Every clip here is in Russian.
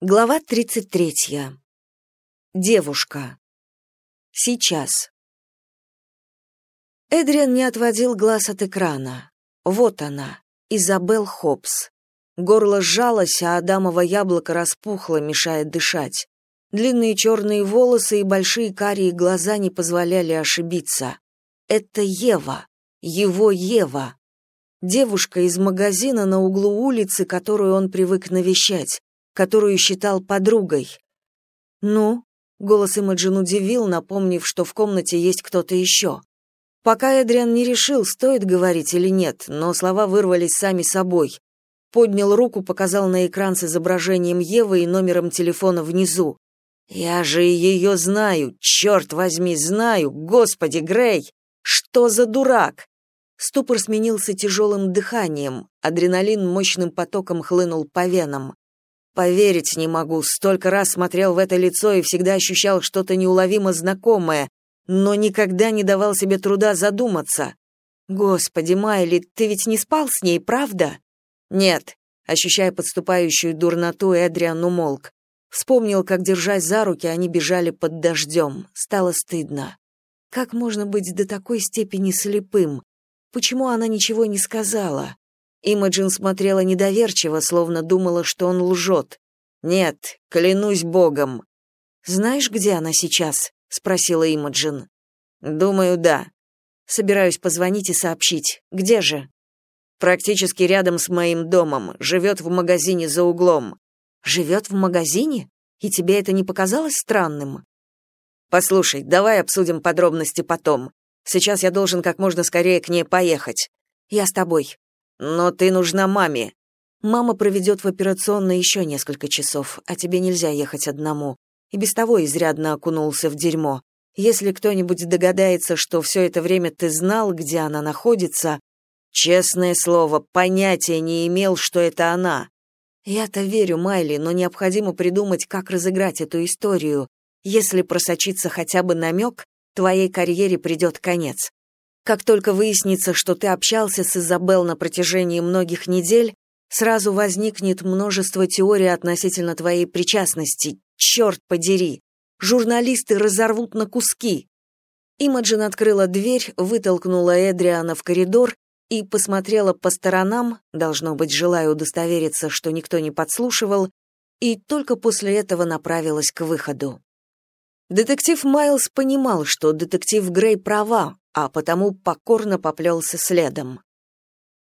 Глава 33. Девушка. Сейчас. Эдриан не отводил глаз от экрана. Вот она, Изабел Хопс. Горло сжалось, а адамово яблоко распухло, мешая дышать. Длинные черные волосы и большие карие глаза не позволяли ошибиться. Это Ева, его Ева. Девушка из магазина на углу улицы, которую он привык навещать которую считал подругой. «Ну?» — голос Имаджин удивил, напомнив, что в комнате есть кто-то еще. Пока Эдриан не решил, стоит говорить или нет, но слова вырвались сами собой. Поднял руку, показал на экран с изображением Евы и номером телефона внизу. «Я же ее знаю, черт возьми, знаю! Господи, Грей! Что за дурак?» Ступор сменился тяжелым дыханием, адреналин мощным потоком хлынул по венам. Поверить не могу, столько раз смотрел в это лицо и всегда ощущал что-то неуловимо знакомое, но никогда не давал себе труда задуматься. Господи, Майли, ты ведь не спал с ней, правда? Нет, ощущая подступающую дурноту, Эдриан умолк. Вспомнил, как, держась за руки, они бежали под дождем. Стало стыдно. Как можно быть до такой степени слепым? Почему она ничего не сказала? Имаджин смотрела недоверчиво, словно думала, что он лжет. «Нет, клянусь богом». «Знаешь, где она сейчас?» — спросила Имаджин. «Думаю, да. Собираюсь позвонить и сообщить. Где же?» «Практически рядом с моим домом. Живет в магазине за углом». «Живет в магазине? И тебе это не показалось странным?» «Послушай, давай обсудим подробности потом. Сейчас я должен как можно скорее к ней поехать. Я с тобой. Но ты нужна маме. Мама проведет в операционной еще несколько часов, а тебе нельзя ехать одному. И без того изрядно окунулся в дерьмо. Если кто-нибудь догадается, что все это время ты знал, где она находится, честное слово, понятия не имел, что это она. Я-то верю Майли, но необходимо придумать, как разыграть эту историю. Если просочится хотя бы намек, твоей карьере придет конец. Как только выяснится, что ты общался с Изабел на протяжении многих недель, сразу возникнет множество теорий относительно твоей причастности. Черт подери! Журналисты разорвут на куски. Имаджин открыла дверь, вытолкнула Эдриана в коридор и посмотрела по сторонам, должно быть, желая удостовериться, что никто не подслушивал, и только после этого направилась к выходу. Детектив Майлз понимал, что детектив Грей права, а потому покорно поплелся следом.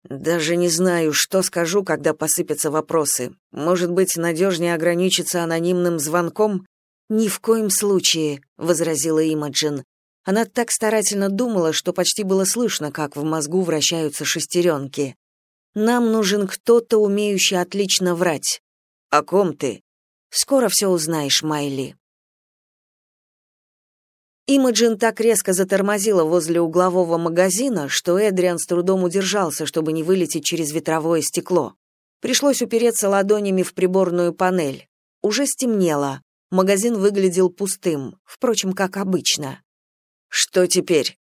Даже не знаю, что скажу, когда посыпятся вопросы. Может быть, надежнее ограничиться анонимным звонком? Ни в коем случае, возразила Имаджин. Она так старательно думала, что почти было слышно, как в мозгу вращаются шестеренки. Нам нужен кто-то, умеющий отлично врать. О ком ты? Скоро все узнаешь, Майли. Имаджин так резко затормозила возле углового магазина, что Эдриан с трудом удержался, чтобы не вылететь через ветровое стекло. Пришлось упереться ладонями в приборную панель. Уже стемнело. Магазин выглядел пустым, впрочем, как обычно. «Что теперь?»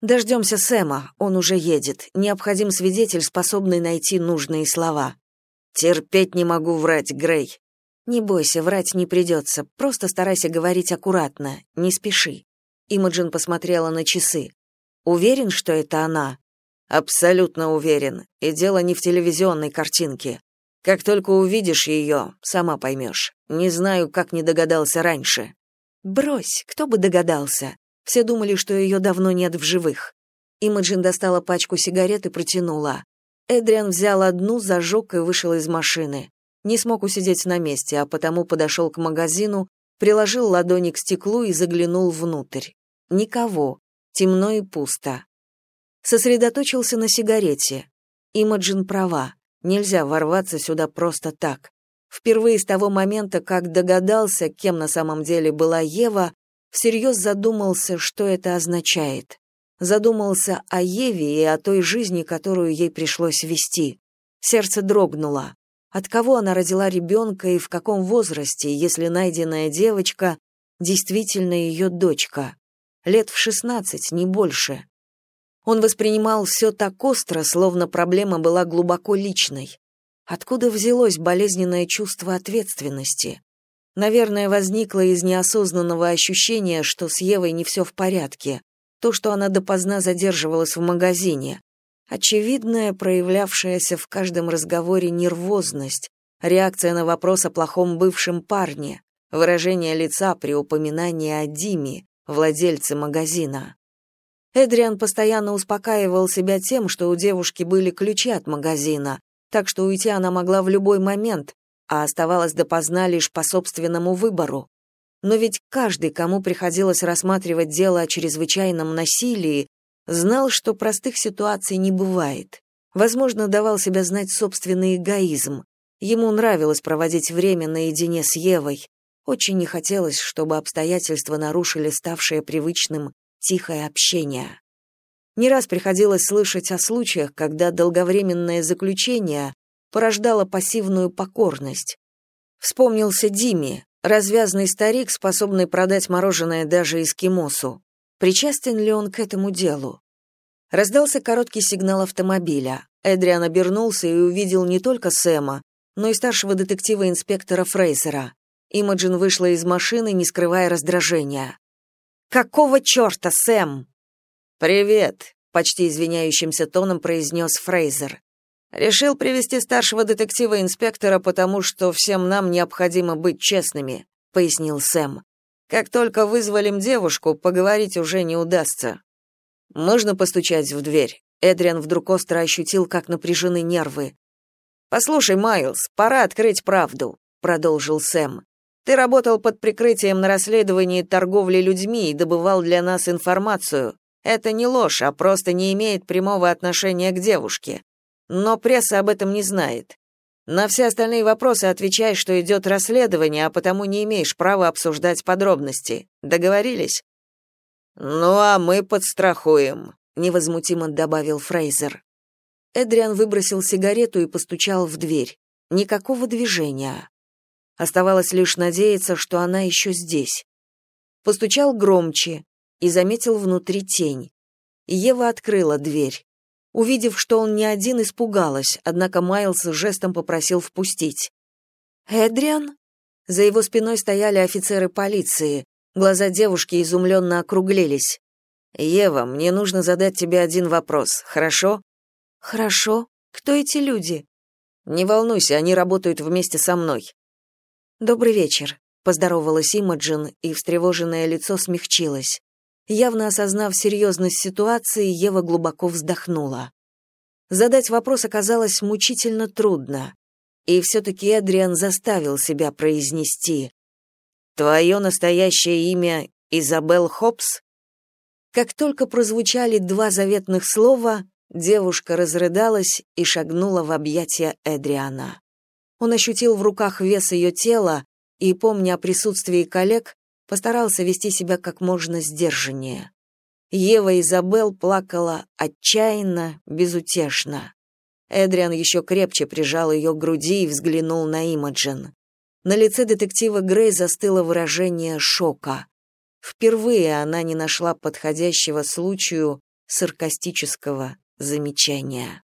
«Дождемся Сэма, он уже едет. Необходим свидетель, способный найти нужные слова». «Терпеть не могу врать, Грей». «Не бойся, врать не придется. Просто старайся говорить аккуратно, не спеши. Имаджин посмотрела на часы. Уверен, что это она? Абсолютно уверен. И дело не в телевизионной картинке. Как только увидишь ее, сама поймешь. Не знаю, как не догадался раньше. Брось, кто бы догадался. Все думали, что ее давно нет в живых. Имаджин достала пачку сигарет и протянула. Эдриан взял одну, зажег и вышел из машины. Не смог усидеть на месте, а потому подошел к магазину, приложил ладони к стеклу и заглянул внутрь. Никого. Темно и пусто. Сосредоточился на сигарете. Имаджин права. Нельзя ворваться сюда просто так. Впервые с того момента, как догадался, кем на самом деле была Ева, всерьез задумался, что это означает. Задумался о Еве и о той жизни, которую ей пришлось вести. Сердце дрогнуло. От кого она родила ребенка и в каком возрасте, если найденная девочка действительно ее дочка? Лет в шестнадцать, не больше. Он воспринимал все так остро, словно проблема была глубоко личной. Откуда взялось болезненное чувство ответственности? Наверное, возникло из неосознанного ощущения, что с Евой не все в порядке. То, что она допоздна задерживалась в магазине. Очевидная, проявлявшаяся в каждом разговоре нервозность, реакция на вопрос о плохом бывшем парне, выражение лица при упоминании о Диме, владельце магазина. Эдриан постоянно успокаивал себя тем, что у девушки были ключи от магазина, так что уйти она могла в любой момент, а оставалась допоздна лишь по собственному выбору. Но ведь каждый, кому приходилось рассматривать дело о чрезвычайном насилии, знал, что простых ситуаций не бывает. Возможно, давал себя знать собственный эгоизм. Ему нравилось проводить время наедине с Евой. Очень не хотелось, чтобы обстоятельства нарушили ставшее привычным тихое общение. Не раз приходилось слышать о случаях, когда долговременное заключение порождало пассивную покорность. Вспомнился Диме, развязный старик, способный продать мороженое даже эскимосу. Причастен ли он к этому делу? Раздался короткий сигнал автомобиля. Эдриан обернулся и увидел не только Сэма, но и старшего детектива-инспектора Фрейзера. Имаджин вышла из машины, не скрывая раздражения. «Какого черта, Сэм?» «Привет», — почти извиняющимся тоном произнес Фрейзер. Решил привести старшего детектива-инспектора, потому что всем нам необходимо быть честными, пояснил Сэм. Как только вызволим девушку, поговорить уже не удастся. Можно постучать в дверь. Эдриан вдруг остро ощутил, как напряжены нервы. Послушай, Майлз, пора открыть правду, продолжил Сэм. Ты работал под прикрытием на расследовании торговли людьми и добывал для нас информацию. Это не ложь, а просто не имеет прямого отношения к девушке но пресса об этом не знает. На все остальные вопросы отвечай, что идет расследование, а потому не имеешь права обсуждать подробности. Договорились? Ну а мы подстрахуем, невозмутимо добавил Фрейзер. Эдриан выбросил сигарету и постучал в дверь. Никакого движения. Оставалось лишь надеяться, что она еще здесь. Постучал громче и заметил внутри тень. Ева открыла дверь. Увидев, что он не один, испугалась, однако Майлз жестом попросил впустить. «Эдриан?» За его спиной стояли офицеры полиции. Глаза девушки изумленно округлились. «Ева, мне нужно задать тебе один вопрос, хорошо?» «Хорошо. Кто эти люди?» «Не волнуйся, они работают вместе со мной». «Добрый вечер», — поздоровалась Имаджин, и встревоженное лицо смягчилось. Явно осознав серьезность ситуации, Ева глубоко вздохнула. Задать вопрос оказалось мучительно трудно. И все-таки Эдриан заставил себя произнести. «Твое настоящее имя Изабел Хопс?» Как только прозвучали два заветных слова, девушка разрыдалась и шагнула в объятия Эдриана. Он ощутил в руках вес ее тела и, помня о присутствии коллег, постарался вести себя как можно сдержаннее. Ева Изабел плакала отчаянно, безутешно. Эдриан еще крепче прижал ее к груди и взглянул на Имаджин. На лице детектива Грей застыло выражение шока. Впервые она не нашла подходящего случаю саркастического замечания.